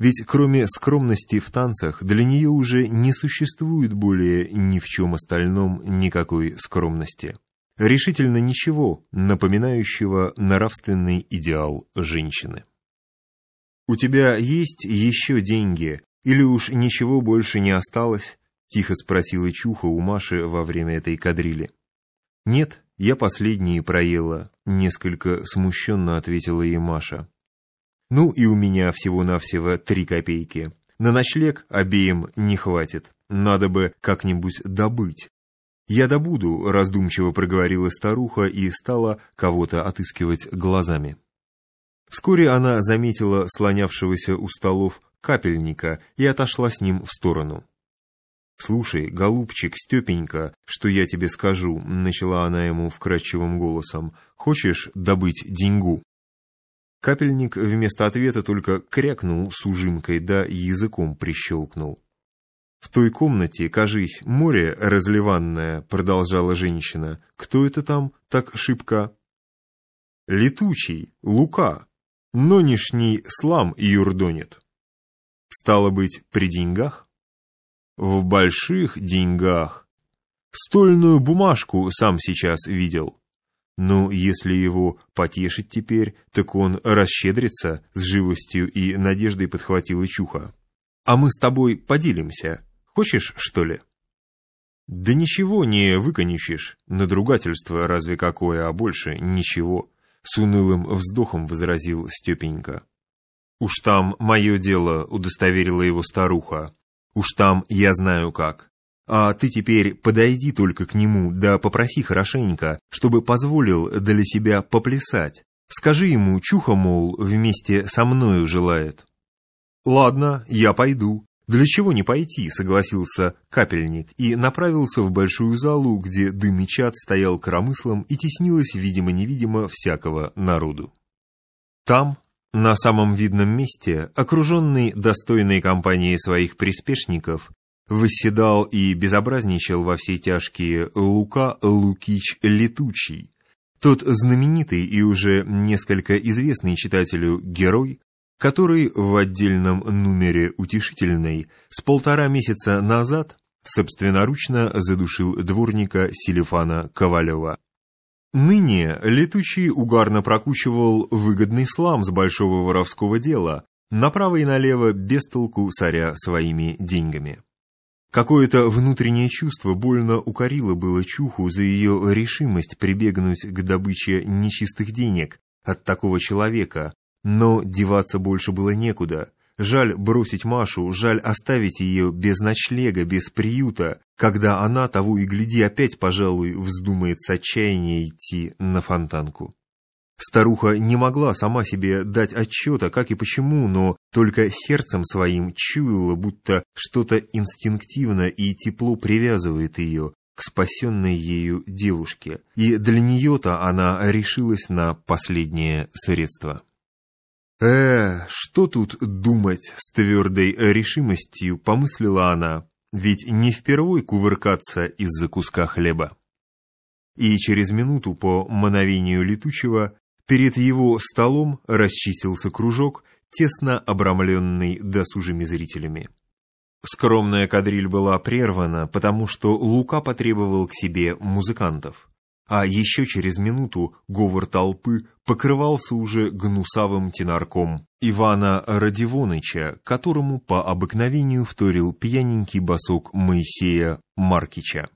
Ведь кроме скромности в танцах, для нее уже не существует более ни в чем остальном никакой скромности. Решительно ничего, напоминающего нравственный идеал женщины. «У тебя есть еще деньги, или уж ничего больше не осталось?» — тихо спросила Чуха у Маши во время этой кадрили. «Нет, я последние проела», — несколько смущенно ответила ей Маша. Ну и у меня всего-навсего три копейки. На ночлег обеим не хватит. Надо бы как-нибудь добыть. «Я добуду», — раздумчиво проговорила старуха и стала кого-то отыскивать глазами. Вскоре она заметила слонявшегося у столов капельника и отошла с ним в сторону. «Слушай, голубчик, Степенька, что я тебе скажу», — начала она ему вкрадчивым голосом. «Хочешь добыть деньгу?» Капельник вместо ответа только крякнул с ужимкой, да языком прищелкнул. «В той комнате, кажись, море разливанное», — продолжала женщина. «Кто это там так шибко?» «Летучий, Лука, нонешний слам юрдонит». «Стало быть, при деньгах?» «В больших деньгах. Стольную бумажку сам сейчас видел». Ну, если его потешить теперь, так он расщедрится с живостью и надеждой подхватила Чуха. А мы с тобой поделимся. Хочешь, что ли? Да ничего не выконючишь. Надругательство разве какое, а больше ничего. С унылым вздохом возразил Степенька. Уж там мое дело, удостоверила его старуха. Уж там я знаю как. А ты теперь подойди только к нему, да попроси хорошенько, чтобы позволил для себя поплясать. Скажи ему, чуха, мол, вместе со мною желает. Ладно, я пойду. Для чего не пойти, согласился капельник и направился в большую залу, где дым и чад стоял коромыслом и теснилось, видимо-невидимо, всякого народу. Там, на самом видном месте, окруженный достойной компанией своих приспешников, восседал и безобразничал во все тяжкие Лука Лукич Летучий, тот знаменитый и уже несколько известный читателю герой, который в отдельном номере утешительной с полтора месяца назад собственноручно задушил дворника Селифана Ковалева. Ныне летучий угарно прокучивал выгодный слам с большого воровского дела, направо и налево без толку соря своими деньгами. Какое-то внутреннее чувство больно укорило было Чуху за ее решимость прибегнуть к добыче нечистых денег от такого человека, но деваться больше было некуда. Жаль бросить Машу, жаль оставить ее без ночлега, без приюта, когда она, того и гляди, опять, пожалуй, вздумает с отчаяния идти на фонтанку. Старуха не могла сама себе дать отчета, как и почему, но только сердцем своим чуяла, будто что-то инстинктивно и тепло привязывает ее к спасенной ею девушке, и для нее-то она решилась на последнее средство. «Э, что тут думать?» — с твердой решимостью помыслила она, ведь не впервой кувыркаться из-за куска хлеба. И через минуту по мановению летучего Перед его столом расчистился кружок, тесно обрамленный досужими зрителями. Скромная кадриль была прервана, потому что Лука потребовал к себе музыкантов. А еще через минуту говор толпы покрывался уже гнусавым тенарком Ивана Радивоныча, которому по обыкновению вторил пьяненький босок Моисея Маркича.